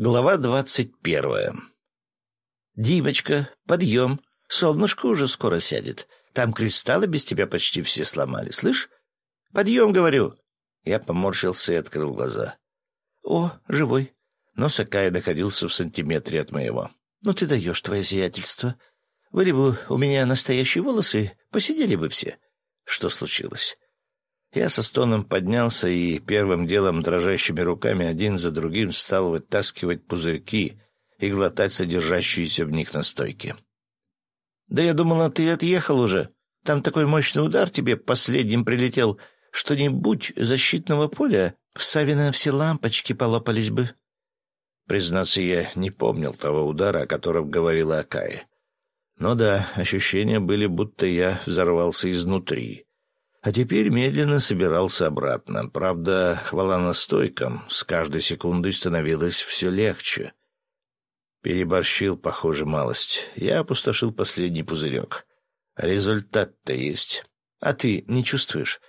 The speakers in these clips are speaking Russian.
Глава двадцать первая. «Димочка, подъем. Солнышко уже скоро сядет. Там кристаллы без тебя почти все сломали. Слышь? Подъем, говорю!» Я поморщился и открыл глаза. «О, живой!» Нос Акая находился в сантиметре от моего. «Ну ты даешь, твое сиятельство. Были бы у меня настоящие волосы, посидели бы все». Что случилось? Я со стоном поднялся и первым делом дрожащими руками один за другим стал вытаскивать пузырьки и глотать содержащиеся в них настойки. «Да я думала, ты отъехал уже. Там такой мощный удар тебе последним прилетел, что не будь защитного поля, в Савино все лампочки полопались бы». Признаться, я не помнил того удара, о котором говорила Акая. Но да, ощущения были, будто я взорвался изнутри а теперь медленно собирался обратно. Правда, хвала настойкам, с каждой секундой становилось все легче. Переборщил, похоже, малость. Я опустошил последний пузырек. Результат-то есть. А ты не чувствуешь?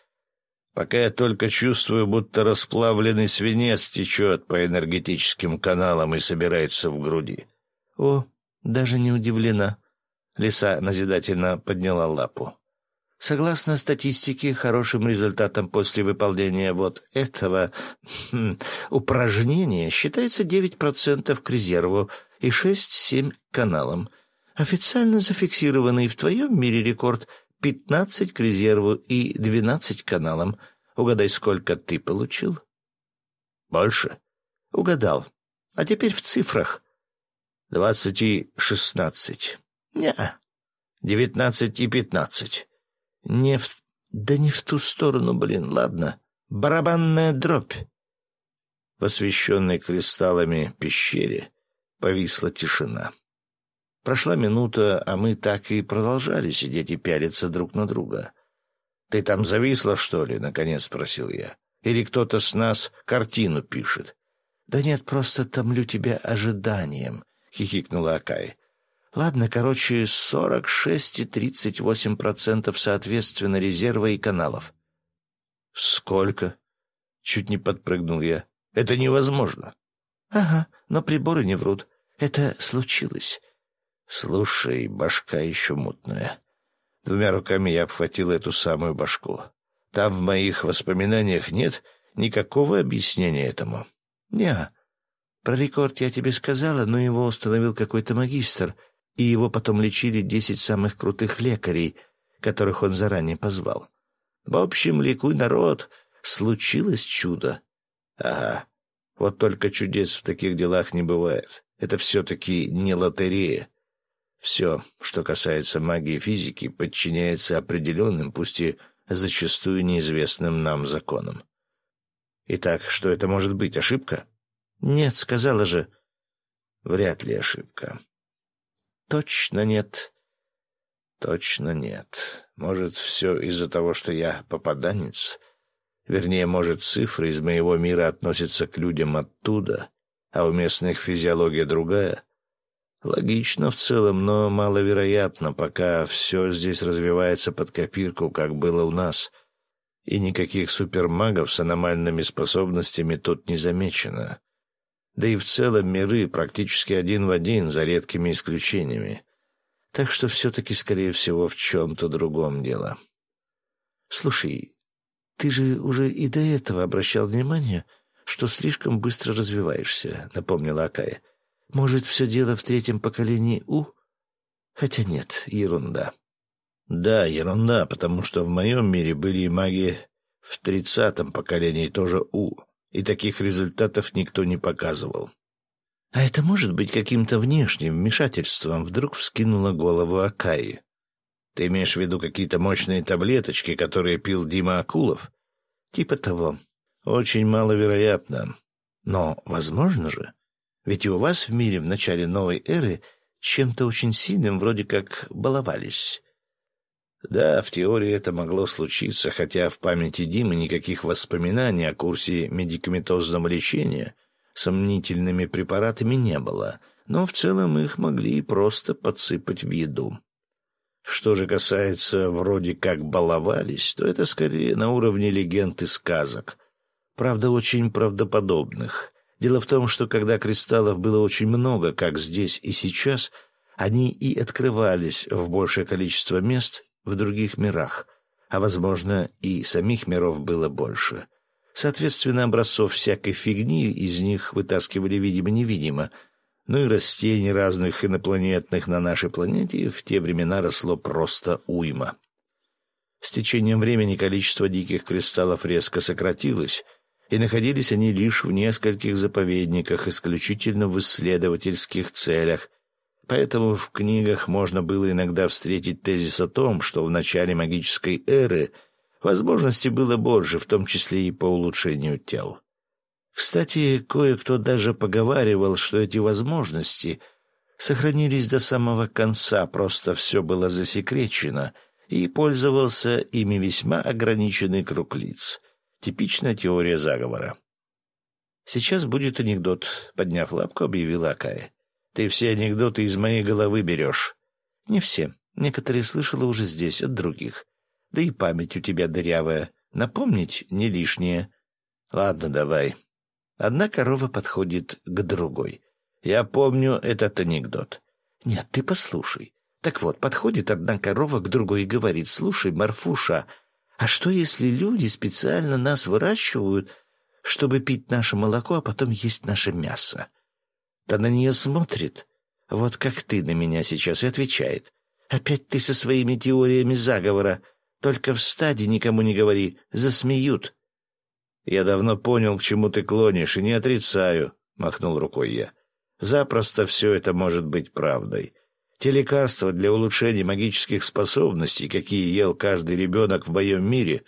Пока я только чувствую, будто расплавленный свинец течет по энергетическим каналам и собирается в груди. О, даже не удивлена. Лиса назидательно подняла лапу. Согласно статистике, хорошим результатом после выполнения вот этого хм, упражнения считается 9% к резерву и 6-7 к каналам. Официально зафиксированный в твоем мире рекорд 15 к резерву и 12 к каналам. Угадай, сколько ты получил? Больше? Угадал. А теперь в цифрах. Двадцать и шестнадцать. Не, девятнадцать и пятнадцать. Не в... Да не в ту сторону, блин, ладно. Барабанная дробь. В освещенной кристаллами пещере повисла тишина. Прошла минута, а мы так и продолжали сидеть и пялиться друг на друга. «Ты там зависла, что ли?» — наконец спросил я. «Или кто-то с нас картину пишет?» «Да нет, просто томлю тебя ожиданием», — хихикнула Акай. Ладно, короче, сорок шесть и тридцать восемь процентов соответственно резерва и каналов. Сколько? Чуть не подпрыгнул я. Это невозможно. Ага, но приборы не врут. Это случилось. Слушай, башка еще мутная. Двумя руками я обхватил эту самую башку. Там в моих воспоминаниях нет никакого объяснения этому. Не, про рекорд я тебе сказала, но его установил какой-то магистр — и его потом лечили десять самых крутых лекарей, которых он заранее позвал. В общем, ликуй, народ, случилось чудо. Ага, вот только чудес в таких делах не бывает. Это все-таки не лотерея. Все, что касается магии и физики, подчиняется определенным, пусть и зачастую неизвестным нам законам. Итак, что это может быть, ошибка? Нет, сказала же. Вряд ли ошибка. Точно нет. Точно нет. Может, все из-за того, что я попаданец? Вернее, может, цифры из моего мира относятся к людям оттуда, а у местных физиология другая? Логично в целом, но маловероятно, пока все здесь развивается под копирку, как было у нас. И никаких супермагов с аномальными способностями тут не замечено. Да и в целом миры практически один в один, за редкими исключениями. Так что все-таки, скорее всего, в чем-то другом дело. Слушай, ты же уже и до этого обращал внимание, что слишком быстро развиваешься, напомнила Акая. Может, все дело в третьем поколении У? Хотя нет, ерунда. Да, ерунда, потому что в моем мире были и маги в тридцатом поколении тоже У и таких результатов никто не показывал. «А это может быть каким-то внешним вмешательством?» — вдруг вскинула голову Акаи. «Ты имеешь в виду какие-то мощные таблеточки, которые пил Дима Акулов?» «Типа того. Очень маловероятно. Но возможно же. Ведь и у вас в мире в начале новой эры чем-то очень сильным вроде как баловались. Да, в теории это могло случиться, хотя в памяти Димы никаких воспоминаний о курсе медикаментозного лечения сомнительными препаратами не было, но в целом их могли просто подсыпать в еду. Что же касается вроде как баловались, то это скорее на уровне легенд и сказок, правда, очень правдоподобных, Дело в том, что когда кристаллов было очень много, как здесь и сейчас, они и открывались в большее количество мест в других мирах, а, возможно, и самих миров было больше. Соответственно, образцов всякой фигни из них вытаскивали видимо-невидимо, ну и растений разных инопланетных на нашей планете в те времена росло просто уйма. С течением времени количество диких кристаллов резко сократилось — и находились они лишь в нескольких заповедниках, исключительно в исследовательских целях. Поэтому в книгах можно было иногда встретить тезис о том, что в начале магической эры возможностей было больше, в том числе и по улучшению тел. Кстати, кое-кто даже поговаривал, что эти возможности сохранились до самого конца, просто все было засекречено, и пользовался ими весьма ограниченный круг лиц — Типичная теория заговора. «Сейчас будет анекдот», — подняв лапку, объявила Акая. «Ты все анекдоты из моей головы берешь». «Не все. Некоторые слышала уже здесь, от других. Да и память у тебя дырявая. Напомнить не лишнее». «Ладно, давай». Одна корова подходит к другой. Я помню этот анекдот. «Нет, ты послушай. Так вот, подходит одна корова к другой и говорит, «Слушай, Марфуша, а что, если люди специально нас выращивают, чтобы пить наше молоко, а потом есть наше мясо? Та на нее смотрит, вот как ты на меня сейчас, и отвечает. Опять ты со своими теориями заговора. Только в стаде никому не говори, засмеют. Я давно понял, к чему ты клонишь, и не отрицаю, — махнул рукой я. Запросто все это может быть правдой. Те лекарства для улучшения магических способностей, какие ел каждый ребенок в моем мире,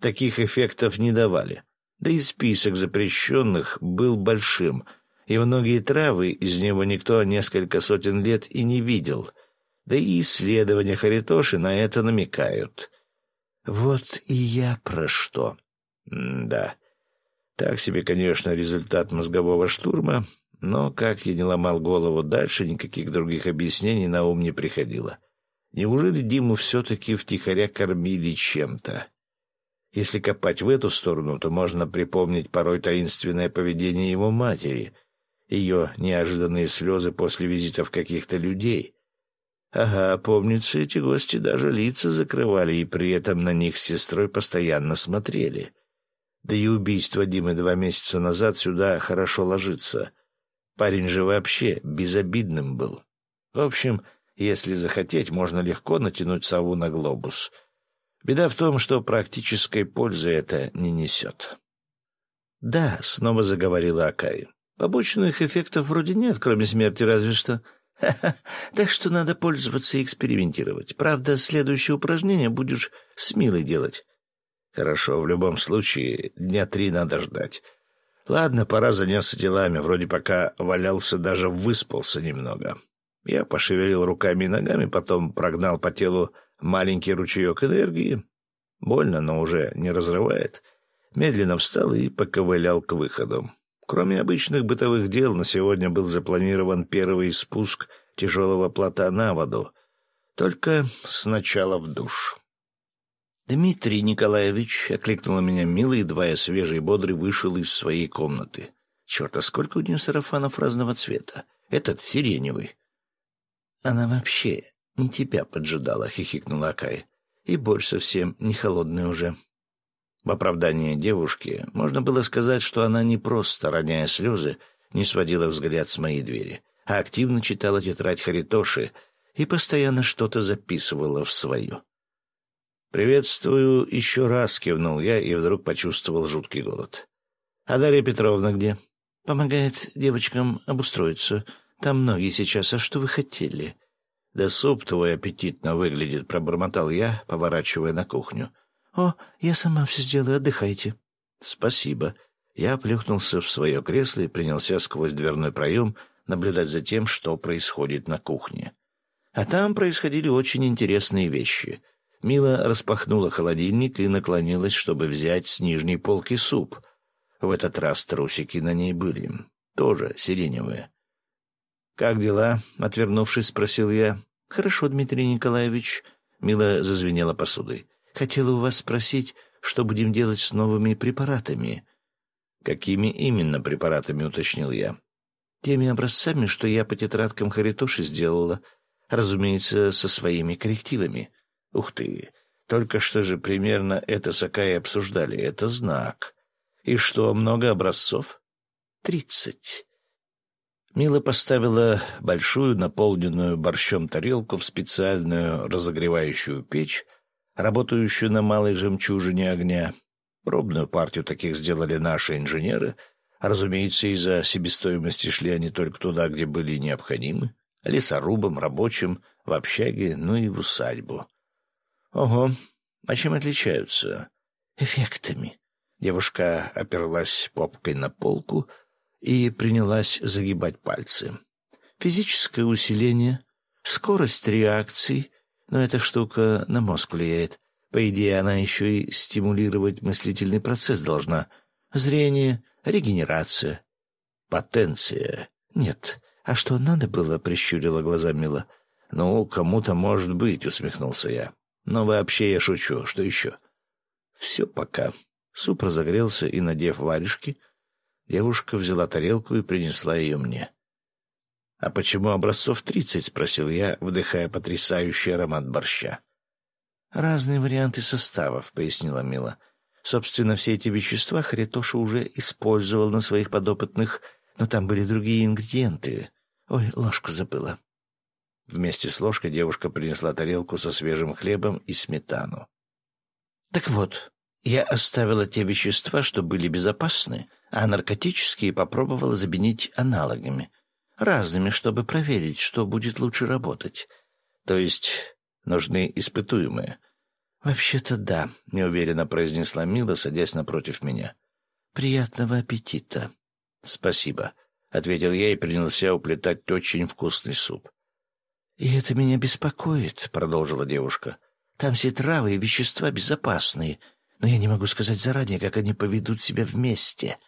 таких эффектов не давали. Да и список запрещенных был большим, и многие травы из него никто несколько сотен лет и не видел. Да и исследования Харитоши на это намекают. Вот и я про что. М да. Так себе, конечно, результат мозгового штурма, но, как я не ломал голову дальше, никаких других объяснений на ум не приходило. Неужели Диму все-таки втихаря кормили чем-то? Если копать в эту сторону, то можно припомнить порой таинственное поведение его матери, ее неожиданные слезы после визитов каких-то людей. Ага, помнится, эти гости даже лица закрывали, и при этом на них с сестрой постоянно смотрели. Да и убийство Димы два месяца назад сюда хорошо ложится — Парень же вообще безобидным был. В общем, если захотеть, можно легко натянуть сову на глобус. Беда в том, что практической пользы это не несет. «Да», — снова заговорила Акай. «Побочных эффектов вроде нет, кроме смерти разве что. Так что надо пользоваться и экспериментировать. Правда, следующее упражнение будешь с Милой делать». «Хорошо, в любом случае, дня три надо ждать. Ладно, пора заняться делами. Вроде пока валялся, даже выспался немного. Я пошевелил руками и ногами, потом прогнал по телу маленький ручеек энергии. Больно, но уже не разрывает. Медленно встал и поковылял к выходу. Кроме обычных бытовых дел, на сегодня был запланирован первый спуск тяжелого плота на воду. Только сначала в душ. «Дмитрий Николаевич», — окликнула меня Мила, едва я свежий и бодрый вышел из своей комнаты. «Черт, а сколько у нее сарафанов разного цвета? Этот сиреневый». «Она вообще не тебя поджидала», — хихикнула Акай. «И борщ совсем не холодный уже». В оправдании девушки можно было сказать, что она не просто, роняя слезы, не сводила взгляд с моей двери, а активно читала тетрадь Харитоши и постоянно что-то записывала в свою. «Приветствую еще раз», — кивнул я и вдруг почувствовал жуткий голод. «А Дарья Петровна где?» «Помогает девочкам обустроиться. Там многие сейчас. А что вы хотели?» «Да суп твой аппетитно выглядит», — пробормотал я, поворачивая на кухню. «О, я сама все сделаю, отдыхайте». «Спасибо». Я плюхнулся в свое кресло и принялся сквозь дверной проем наблюдать за тем, что происходит на кухне. А там происходили очень интересные вещи — Мила распахнула холодильник и наклонилась, чтобы взять с нижней полки суп. В этот раз трусики на ней были. Тоже сиреневые. «Как дела?» — отвернувшись, спросил я. «Хорошо, Дмитрий Николаевич». Мила зазвенела посудой. «Хотела у вас спросить, что будем делать с новыми препаратами?» Какими именно препаратами, уточнил я. Теми образцами, что я по тетрадкам Харитоши сделала, разумеется, со своими коррективами. Ух ты! Только что же примерно это с Акаей обсуждали. Это знак. И что, много образцов? Тридцать. Мила поставила большую, наполненную борщом тарелку в специальную разогревающую печь, работающую на малой жемчужине огня. Пробную партию таких сделали наши инженеры. разумеется, из-за себестоимости шли они только туда, где были необходимы. Лесорубам, рабочим, в общаге, ну и в усадьбу. Ого, а чем отличаются? Эффектами. Девушка оперлась попкой на полку — и принялась загибать пальцы. Физическое усиление, скорость реакций, но эта штука на мозг влияет. По идее, она еще и стимулировать мыслительный процесс должна. Зрение, регенерация, потенция. Нет, а что надо было, прищурила глаза Мила. Ну, кому-то может быть, усмехнулся я. Но вообще я шучу. Что еще? Все пока. Суп разогрелся, и, надев варежки, Девушка взяла тарелку и принесла ее мне. — А почему образцов тридцать? — спросил я, вдыхая потрясающий аромат борща. — Разные варианты составов, — пояснила Мила. Собственно, все эти вещества Харитоша уже использовал на своих подопытных, но там были другие ингредиенты. Ой, ложку забыла. Вместе с ложкой девушка принесла тарелку со свежим хлебом и сметану. — Так вот, я оставила те вещества, что были безопасны, а наркотические попробовала заменить аналогами, разными, чтобы проверить, что будет лучше работать. То есть нужны испытуемые. «Вообще-то да», — неуверенно произнесла Мила, садясь напротив меня. «Приятного аппетита». «Спасибо», — ответил я и принялся уплетать очень вкусный суп. «И это меня беспокоит», — продолжила девушка. «Там все травы и вещества безопасные, но я не могу сказать заранее, как они поведут себя вместе.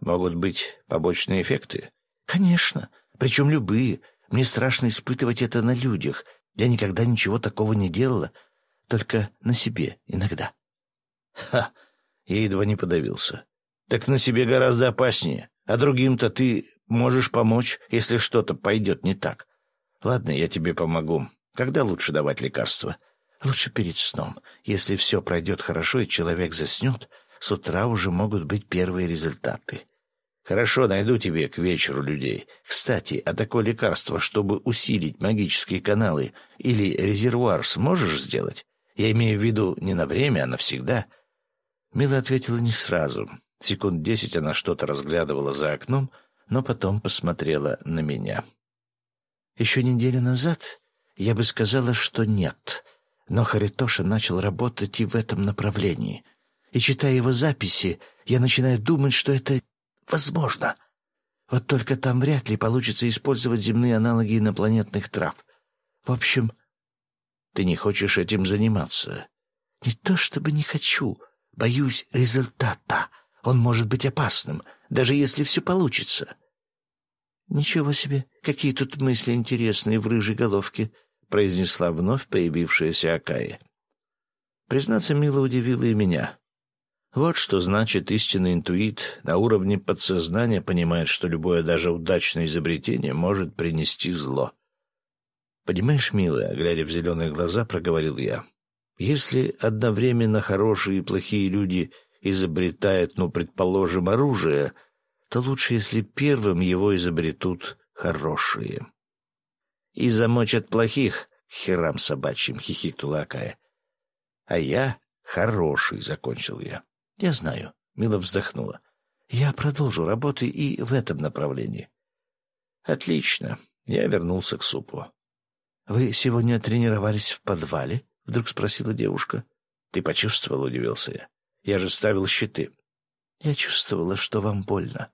Могут быть побочные эффекты? Конечно, причем любые. Мне страшно испытывать это на людях. Я никогда ничего такого не делала, только на себе иногда. Ха! Я едва не подавился. Так на себе гораздо опаснее, а другим-то ты можешь помочь, если что-то пойдет не так. Ладно, я тебе помогу. Когда лучше давать лекарства? Лучше перед сном. Если все пройдет хорошо и человек заснет, с утра уже могут быть первые результаты. Хорошо, найду тебе к вечеру людей. Кстати, а такое лекарство, чтобы усилить магические каналы или резервуар, сможешь сделать? Я имею в виду не на время, а навсегда. Мила ответила не сразу. Секунд десять она что-то разглядывала за окном, но потом посмотрела на меня. Еще неделю назад я бы сказала, что нет — но Харитоша начал работать и в этом направлении. И читая его записи, я начинаю думать, что это возможно. Вот только там вряд ли получится использовать земные аналоги инопланетных трав. В общем, ты не хочешь этим заниматься. Не то чтобы не хочу, боюсь результата. Он может быть опасным, даже если все получится. Ничего себе, какие тут мысли интересные в рыжей головке —— произнесла вновь появившаяся Акая. Признаться, Мила удивила и меня. Вот что значит истинный интуит на уровне подсознания понимает, что любое даже удачное изобретение может принести зло. «Понимаешь, милая», — глядя в зеленые глаза, проговорил я, «если одновременно хорошие и плохие люди изобретают, ну, предположим, оружие, то лучше, если первым его изобретут хорошие» и замочат плохих, херам собачьим, — хихикнула Акая. — А я хороший, — закончил я. — Я знаю, — Мила вздохнула. — Я продолжу работы и в этом направлении. — Отлично. Я вернулся к супу. — Вы сегодня тренировались в подвале? — вдруг спросила девушка. — Ты почувствовал, — удивился я. — Я же ставил щиты. — Я чувствовала, что вам больно.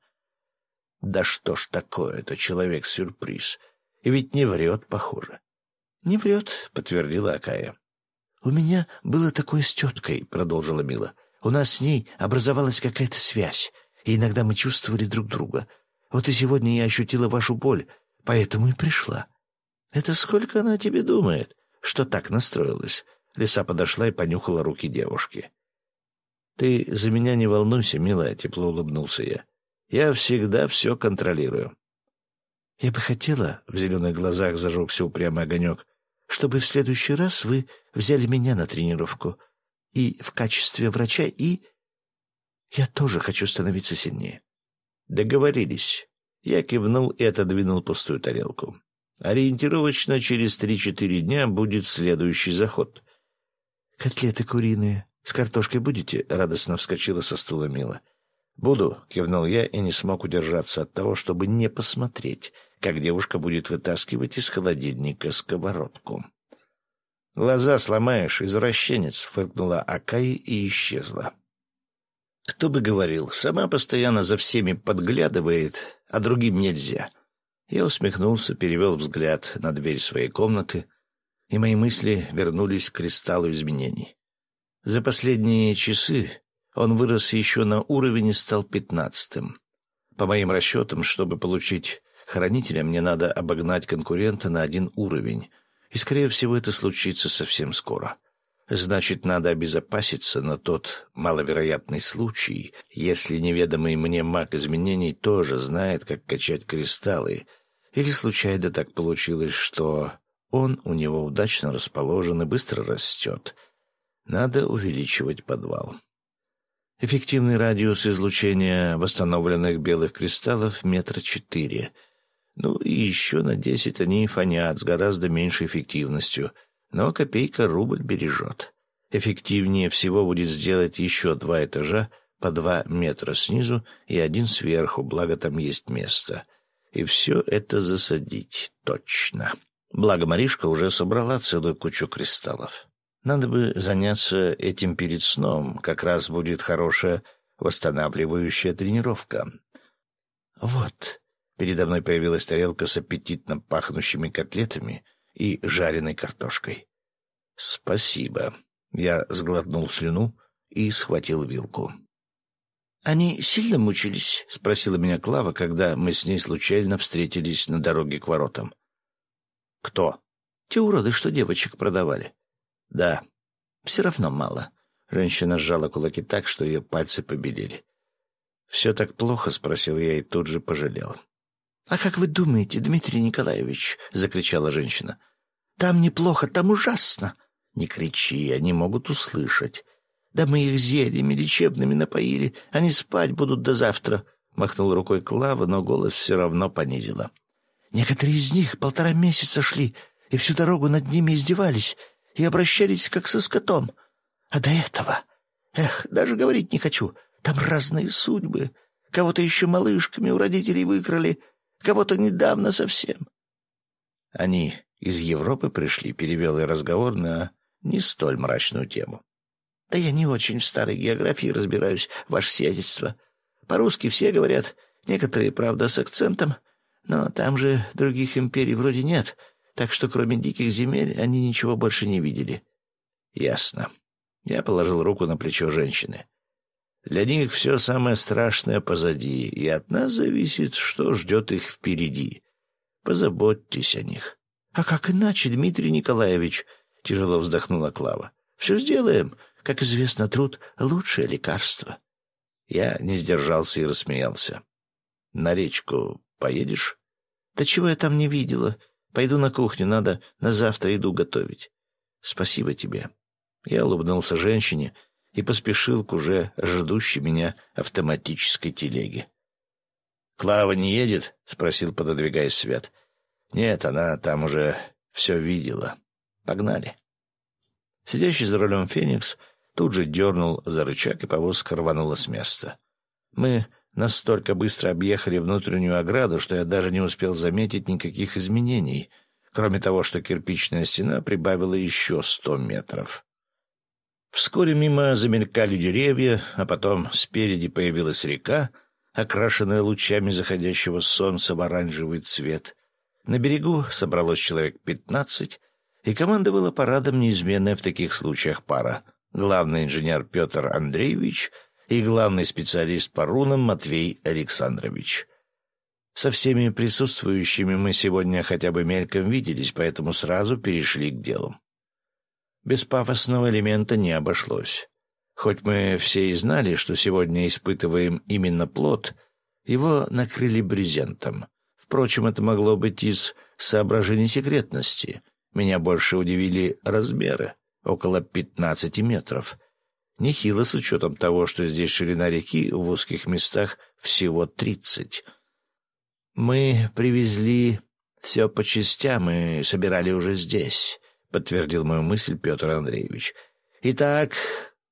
— Да что ж такое, это человек-сюрприз. — и ведь не врет, похоже. — Не врет, — подтвердила Акая. — У меня было такое с теткой, — продолжила Мила. — У нас с ней образовалась какая-то связь, и иногда мы чувствовали друг друга. Вот и сегодня я ощутила вашу боль, поэтому и пришла. — Это сколько она тебе думает, что так настроилась? Лиса подошла и понюхала руки девушки. Ты за меня не волнуйся, милая, тепло улыбнулся я. Я всегда все контролирую. Я бы хотела, в зеленых глазах зажегся упрямый огонек, чтобы в следующий раз вы взяли меня на тренировку. И в качестве врача, и... Я тоже хочу становиться сильнее. Договорились. Я кивнул и отодвинул пустую тарелку. Ориентировочно через три-четыре дня будет следующий заход. «Котлеты куриные. С картошкой будете?» — радостно вскочила со стула Мила. «Буду», — кивнул я и не смог удержаться от того, чтобы не посмотреть, как девушка будет вытаскивать из холодильника сковородку. «Глаза сломаешь, извращенец», — фыркнула Акаи и исчезла. Кто бы говорил, сама постоянно за всеми подглядывает, а другим нельзя. Я усмехнулся, перевел взгляд на дверь своей комнаты, и мои мысли вернулись к кристаллу изменений. За последние часы он вырос еще на уровень и стал пятнадцатым. По моим расчетам, чтобы получить хранителя, мне надо обогнать конкурента на один уровень, и, скорее всего, это случится совсем скоро. Значит, надо обезопаситься на тот маловероятный случай, если неведомый мне маг изменений тоже знает, как качать кристаллы, или случайно так получилось, что он у него удачно расположен и быстро растет. Надо увеличивать подвал. Эффективный радиус излучения восстановленных белых кристаллов метра четыре. Ну и еще на десять они фонят с гораздо меньшей эффективностью, но копейка рубль бережет. Эффективнее всего будет сделать еще два этажа по два метра снизу и один сверху, благо там есть место. И все это засадить точно. Благо Маришка уже собрала целую кучу кристаллов. Надо бы заняться этим перед сном, как раз будет хорошая восстанавливающая тренировка. Вот, передо мной появилась тарелка с аппетитно пахнущими котлетами и жареной картошкой. Спасибо. Я сглотнул слюну и схватил вилку. «Они сильно мучились?» — спросила меня Клава, когда мы с ней случайно встретились на дороге к воротам. «Кто?» «Те уроды, что девочек продавали». Да, все равно мало. Женщина сжала кулаки так, что ее пальцы побелели. «Все так плохо?» — спросил я и тут же пожалел. «А как вы думаете, Дмитрий Николаевич?» — закричала женщина. «Там неплохо, там ужасно!» «Не кричи, они могут услышать. Да мы их зельями лечебными напоили, они спать будут до завтра», — махнул рукой Клава, но голос все равно понизила. «Некоторые из них полтора месяца шли и всю дорогу над ними издевались и обращались как со скотом. А до этого... Эх, даже говорить не хочу. Там разные судьбы. Кого-то еще малышками у родителей выкрали, кого-то недавно совсем. Они из Европы пришли, перевел я разговор на не столь мрачную тему. Да я не очень в старой географии разбираюсь, ваше сиятельство. По-русски все говорят, некоторые, правда, с акцентом, но там же других империй вроде нет — так что кроме диких земель они ничего больше не видели. Ясно. Я положил руку на плечо женщины. Для них все самое страшное позади, и от нас зависит, что ждет их впереди. Позаботьтесь о них. — А как иначе, Дмитрий Николаевич? — тяжело вздохнула Клава. — Все сделаем. Как известно, труд — лучшее лекарство. Я не сдержался и рассмеялся. — На речку поедешь? — Да чего я там не видела? Пойду на кухню, надо на завтра еду готовить. Спасибо тебе. Я улыбнулся женщине и поспешил к уже ждущей меня автоматической телеге. «Клава не едет?» — спросил, пододвигаясь Свят. «Нет, она там уже все видела. Погнали». Сидящий за рулем Феникс тут же дернул за рычаг, и повозка рванула с места. Мы Настолько быстро объехали внутреннюю ограду, что я даже не успел заметить никаких изменений, кроме того, что кирпичная стена прибавила еще сто метров. Вскоре мимо замелькали деревья, а потом спереди появилась река, окрашенная лучами заходящего солнца в оранжевый цвет. На берегу собралось человек пятнадцать, и командовала парадом неизменная в таких случаях пара. Главный инженер Петр Андреевич — и главный специалист по рунам Матвей Александрович. Со всеми присутствующими мы сегодня хотя бы мельком виделись, поэтому сразу перешли к делу. Без пафосного элемента не обошлось. Хоть мы все и знали, что сегодня испытываем именно плод, его накрыли брезентом. Впрочем, это могло быть из соображений секретности. Меня больше удивили размеры — около пятнадцати метров. Нехило с учетом того, что здесь ширина реки в узких местах всего тридцать. Мы привезли все по частям и собирали уже здесь, — подтвердил мою мысль Петр Андреевич. Итак,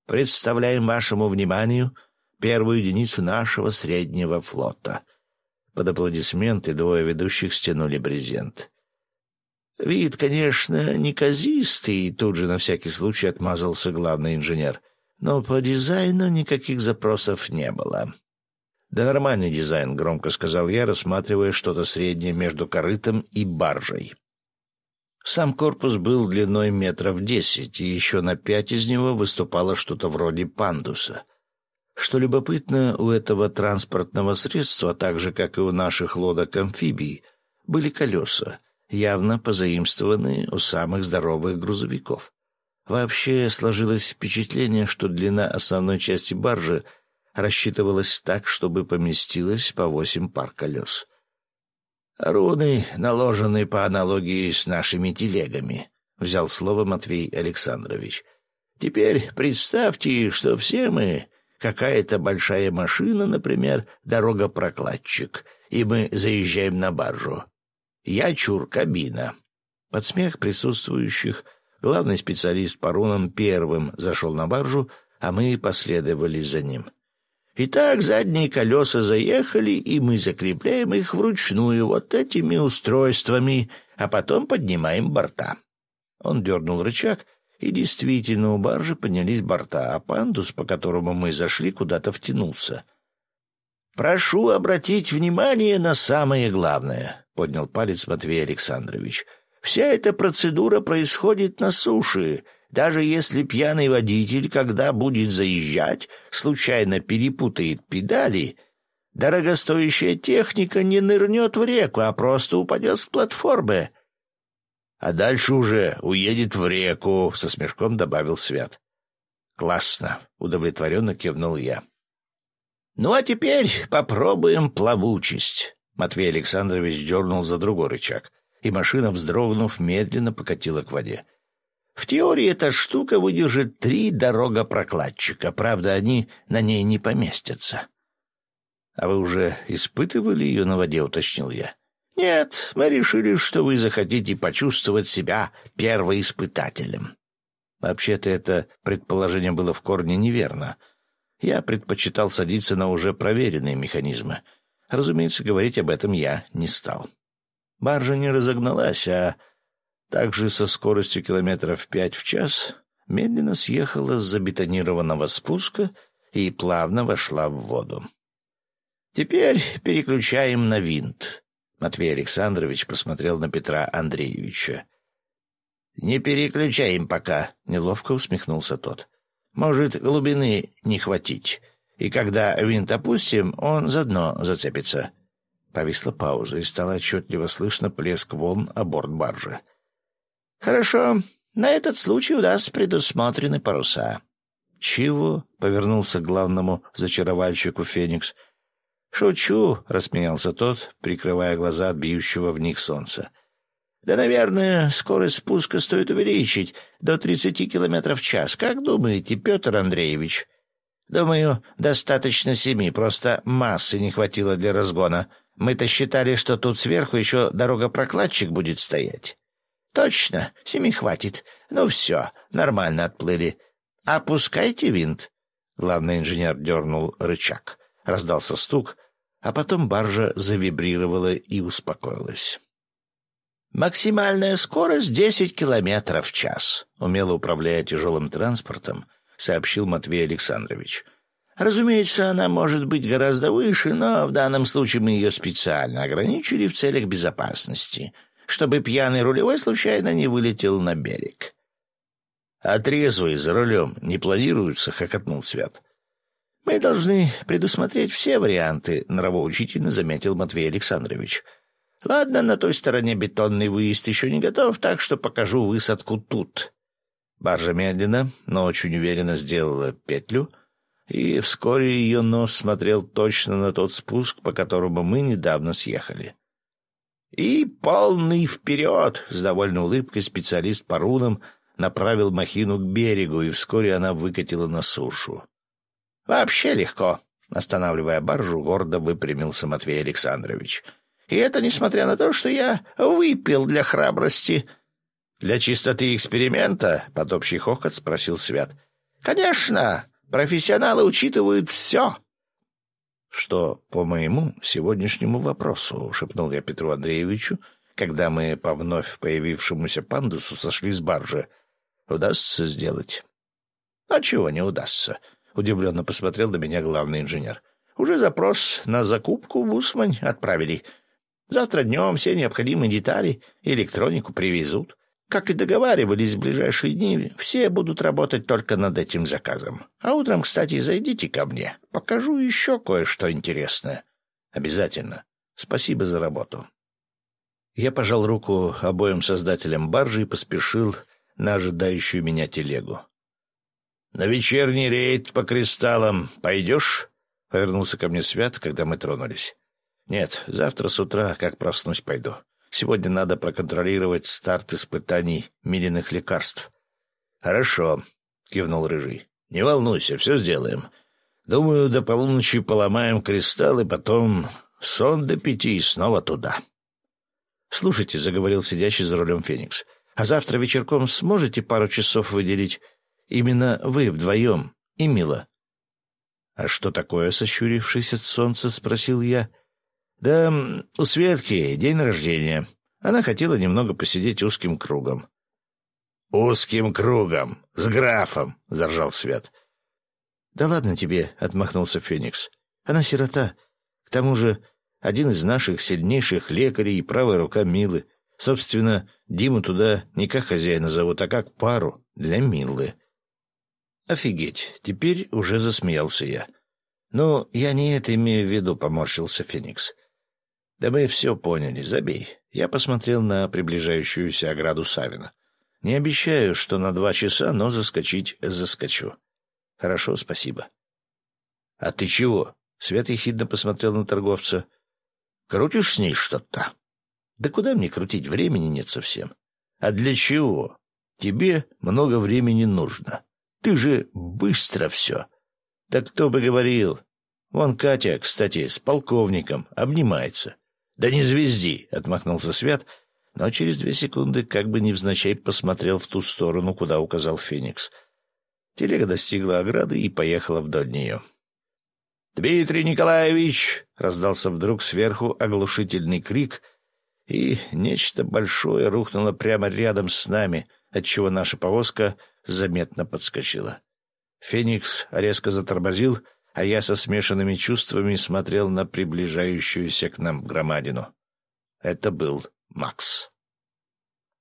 представляем вашему вниманию первую единицу нашего среднего флота. Под аплодисменты двое ведущих стянули брезент. Вид, конечно, неказистый, тут же на всякий случай отмазался главный инженер. Но по дизайну никаких запросов не было. «Да нормальный дизайн», — громко сказал я, рассматривая что-то среднее между корытом и баржей. Сам корпус был длиной метров десять, и еще на пять из него выступало что-то вроде пандуса. Что любопытно, у этого транспортного средства, так же, как и у наших лодок-амфибий, были колеса, явно позаимствованные у самых здоровых грузовиков. Вообще сложилось впечатление, что длина основной части баржи рассчитывалась так, чтобы поместилось по восемь пар колес. «Руны, наложенные по аналогии с нашими телегами», — взял слово Матвей Александрович. «Теперь представьте, что все мы — какая-то большая машина, например, дорога-прокладчик, и мы заезжаем на баржу. Я чур кабина». Под смех присутствующих главный специалист по рунам первым зашел на баржу, а мы последовали за ним. Итак, задние колеса заехали, и мы закрепляем их вручную вот этими устройствами, а потом поднимаем борта. Он дернул рычаг, и действительно у баржи поднялись борта, а пандус, по которому мы зашли, куда-то втянулся. «Прошу обратить внимание на самое главное», — поднял палец Матвей Александрович. «Вся эта процедура происходит на суше, даже если пьяный водитель, когда будет заезжать, случайно перепутает педали, дорогостоящая техника не нырнет в реку, а просто упадет с платформы. А дальше уже уедет в реку, — со смешком добавил Свят. Классно, — удовлетворенно кивнул я. Ну а теперь попробуем плавучесть. Матвей Александрович дернул за другой рычаг, и машина, вздрогнув, медленно покатила к воде. В теории эта штука выдержит три дорогопрокладчика, правда, они на ней не поместятся. — А вы уже испытывали ее на воде, — уточнил я. — Нет, мы решили, что вы захотите почувствовать себя первоиспытателем. Вообще-то это предположение было в корне неверно. Я предпочитал садиться на уже проверенные механизмы. Разумеется, говорить об этом я не стал. Баржа не разогналась, а также со скоростью километров пять в час медленно съехала с забетонированного спуска и плавно вошла в воду. «Теперь переключаем на винт», — Матвей Александрович посмотрел на Петра Андреевича. «Не переключаем пока», — неловко усмехнулся тот. «Может, глубины не хватить, и когда винт опустим, он за дно зацепится». Повисла пауза, и стало отчетливо слышно плеск волн о борт баржи. «Хорошо. На этот случай у нас предусмотрены паруса». «Чего?» — повернулся к главному зачаровальщику Феникс. «Шучу», — рассмеялся тот, прикрывая глаза от бьющего в них солнца. «Да, наверное, скорость спуска стоит увеличить до тридцати километров в час. Как думаете, Петр Андреевич?» «Думаю, достаточно семи, просто массы не хватило для разгона. Мы-то считали, что тут сверху еще дорога-прокладчик будет стоять». Точно, семи хватит. Ну все, нормально отплыли. Опускайте винт. Главный инженер дернул рычаг. Раздался стук, а потом баржа завибрировала и успокоилась. «Максимальная скорость — десять километров в час», — умело управляя тяжелым транспортом, сообщил Матвей Александрович. «Разумеется, она может быть гораздо выше, но в данном случае мы ее специально ограничили в целях безопасности чтобы пьяный рулевой случайно не вылетел на берег. — А трезвый за рулем не планируется? — хохотнул Свят. — Мы должны предусмотреть все варианты, — нравоучительно заметил Матвей Александрович. — Ладно, на той стороне бетонный выезд еще не готов, так что покажу высадку тут. Баржа медленно, но очень уверенно сделала петлю, и вскоре ее нос смотрел точно на тот спуск, по которому мы недавно съехали. И полный вперед! С довольной улыбкой специалист по рунам направил махину к берегу, и вскоре она выкатила на сушу. «Вообще легко!» — останавливая баржу, гордо выпрямился Матвей Александрович. «И это несмотря на то, что я выпил для храбрости». «Для чистоты эксперимента?» — под общий хохот спросил Свят. «Конечно! Профессионалы учитывают все!» «Что по моему сегодняшнему вопросу?» — шепнул я Петру Андреевичу, когда мы по вновь появившемуся пандусу сошли с баржи. «Удастся сделать?» «А чего не удастся?» — удивленно посмотрел на меня главный инженер. «Уже запрос на закупку в Усмань отправили. Завтра днем все необходимые детали и электронику привезут. Как и договаривались, в ближайшие дни все будут работать только над этим заказом. А утром, кстати, зайдите ко мне. Покажу еще кое-что интересное. Обязательно. Спасибо за работу. Я пожал руку обоим создателям баржи и поспешил на ожидающую меня телегу. «На вечерний рейд по кристаллам пойдешь?» — повернулся ко мне Свят, когда мы тронулись. «Нет, завтра с утра, как проснусь, пойду. Сегодня надо проконтролировать старт испытаний медленных лекарств. — Хорошо, — кивнул Рыжий. — Не волнуйся, все сделаем. Думаю, до полуночи поломаем кристалл, и потом сон до пяти и снова туда. — Слушайте, — заговорил сидящий за рулем Феникс, — а завтра вечерком сможете пару часов выделить? Именно вы вдвоем и Мила. — А что такое, сощурившись от солнца? — спросил я. — да у Светки день рождения. Она хотела немного посидеть узким кругом. «Узким кругом! С графом!» — заржал Свят. «Да ладно тебе!» — отмахнулся Феникс. «Она сирота. К тому же один из наших сильнейших лекарей и правая рука Милы. Собственно, Диму туда не как хозяина зовут, а как пару для Милы». «Офигеть! Теперь уже засмеялся я». «Ну, я не это имею в виду», — поморщился Феникс. «Да мы все поняли, забей». Я посмотрел на приближающуюся ограду Савина. «Не обещаю, что на два часа, но заскочить заскочу». «Хорошо, спасибо». «А ты чего?» — Свет ехидно посмотрел на торговца. «Крутишь с ней что-то?» «Да куда мне крутить? Времени нет совсем». «А для чего? Тебе много времени нужно. Ты же быстро все». «Да кто бы говорил?» Вон Катя, кстати, с полковником обнимается. «Да не звезди!» — отмахнулся Свят, но через две секунды как бы невзначай посмотрел в ту сторону, куда указал Феникс. Телега достигла ограды и поехала вдоль нее. «Дмитрий Николаевич!» — раздался вдруг сверху оглушительный крик, и нечто большое рухнуло прямо рядом с нами, отчего наша повозка заметно подскочила. Феникс резко затормозил — а я со смешанными чувствами смотрел на приближающуюся к нам громадину. Это был Макс.